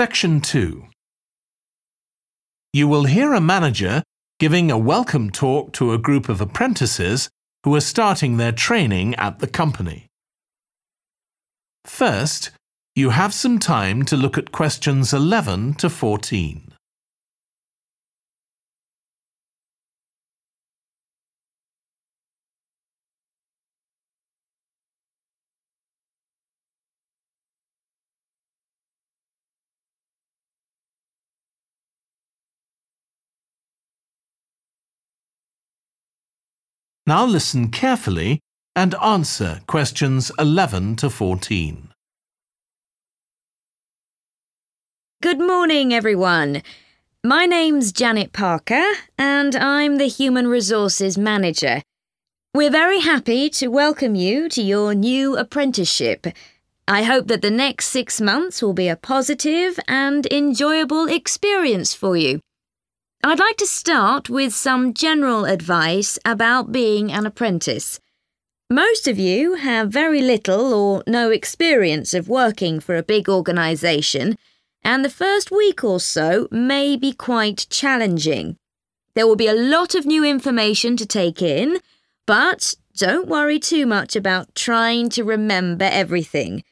Section 2 You will hear a manager giving a welcome talk to a group of apprentices who are starting their training at the company. First, you have some time to look at questions 11 to 14. Now listen carefully and answer questions 11 to 14. Good morning, everyone. My name's Janet Parker, and I'm the Human Resources Manager. We're very happy to welcome you to your new apprenticeship. I hope that the next six months will be a positive and enjoyable experience for you. I'd like to start with some general advice about being an apprentice. Most of you have very little or no experience of working for a big organisation, and the first week or so may be quite challenging. There will be a lot of new information to take in, but don't worry too much about trying to remember everything.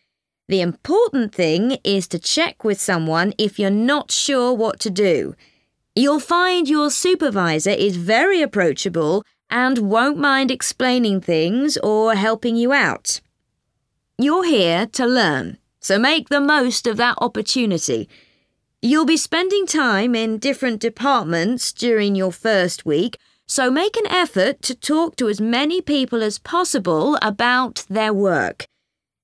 The important thing is to check with someone if you're not sure what to do. You'll find your supervisor is very approachable and won't mind explaining things or helping you out. You're here to learn, so make the most of that opportunity. You'll be spending time in different departments during your first week, so make an effort to talk to as many people as possible about their work.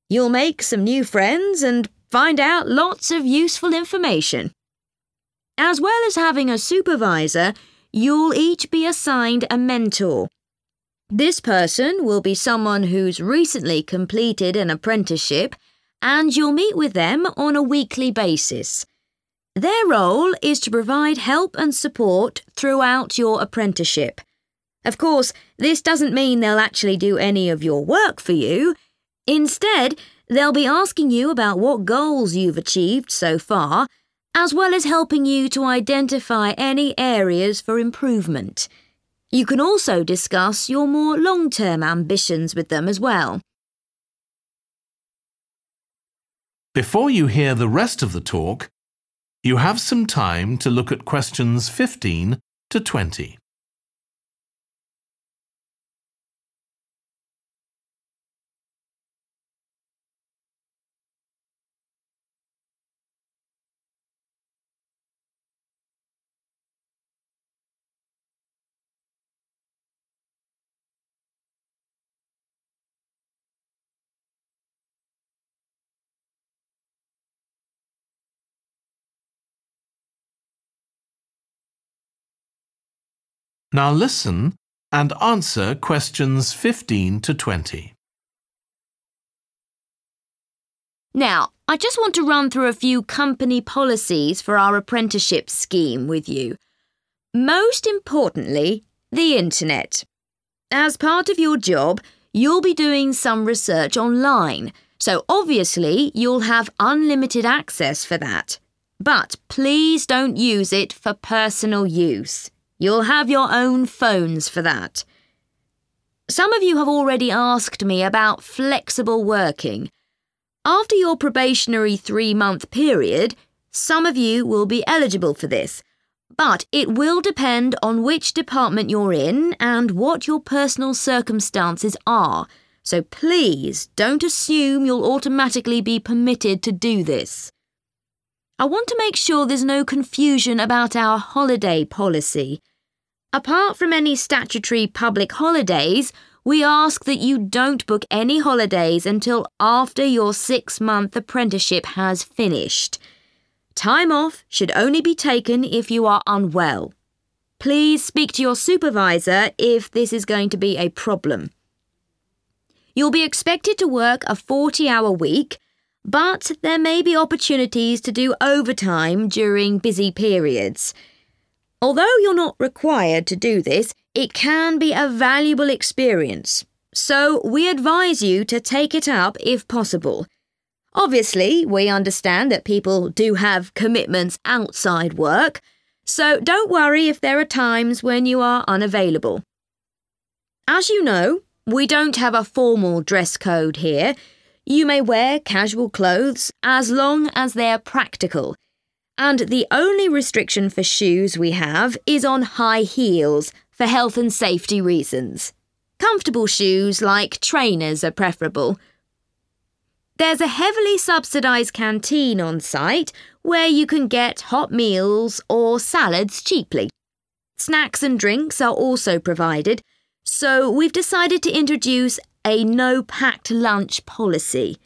You'll make some new friends and find out lots of useful information. As well as having a supervisor, you'll each be assigned a mentor. This person will be someone who's recently completed an apprenticeship, and you'll meet with them on a weekly basis. Their role is to provide help and support throughout your apprenticeship. Of course, this doesn't mean they'll actually do any of your work for you. Instead, they'll be asking you about what goals you've achieved so far as well as helping you to identify any areas for improvement. You can also discuss your more long term ambitions with them as well. Before you hear the rest of the talk, you have some time to look at questions 15 to 20. Now listen and answer questions 15 to 20. Now, I just want to run through a few company policies for our apprenticeship scheme with you. Most importantly, the internet. As part of your job, you'll be doing some research online, so obviously you'll have unlimited access for that. But please don't use it for personal use. You'll have your own phones for that. Some of you have already asked me about flexible working. After your probationary three month period, some of you will be eligible for this, but it will depend on which department you're in and what your personal circumstances are, so please don't assume you'll automatically be permitted to do this. I want to make sure there's no confusion about our holiday policy. Apart from any statutory public holidays, we ask that you don't book any holidays until after your six month apprenticeship has finished. Time off should only be taken if you are unwell. Please speak to your supervisor if this is going to be a problem. You'll be expected to work a 40 hour week but there may be opportunities to do overtime during busy periods. Although you're not required to do this, it can be a valuable experience, so we advise you to take it up if possible. Obviously, we understand that people do have commitments outside work, so don't worry if there are times when you are unavailable. As you know, we don't have a formal dress code here. You may wear casual clothes as long as they're practical. And the only restriction for shoes we have is on high heels for health and safety reasons. Comfortable shoes like trainers are preferable. There's a heavily subsidised canteen on site where you can get hot meals or salads cheaply. Snacks and drinks are also provided, so we've decided to introduce a no packed lunch policy.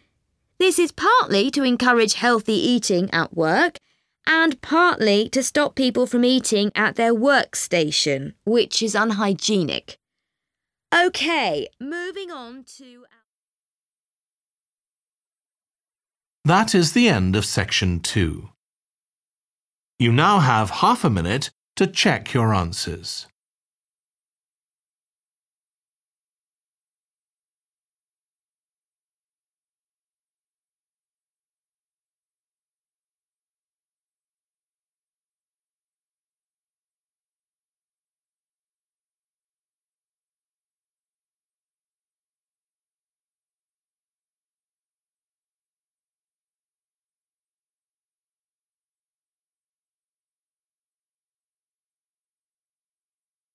This is partly to encourage healthy eating at work and partly to stop people from eating at their workstation, which is unhygienic. OK, moving on to. That is the end of section two. You now have half a minute to check your answers.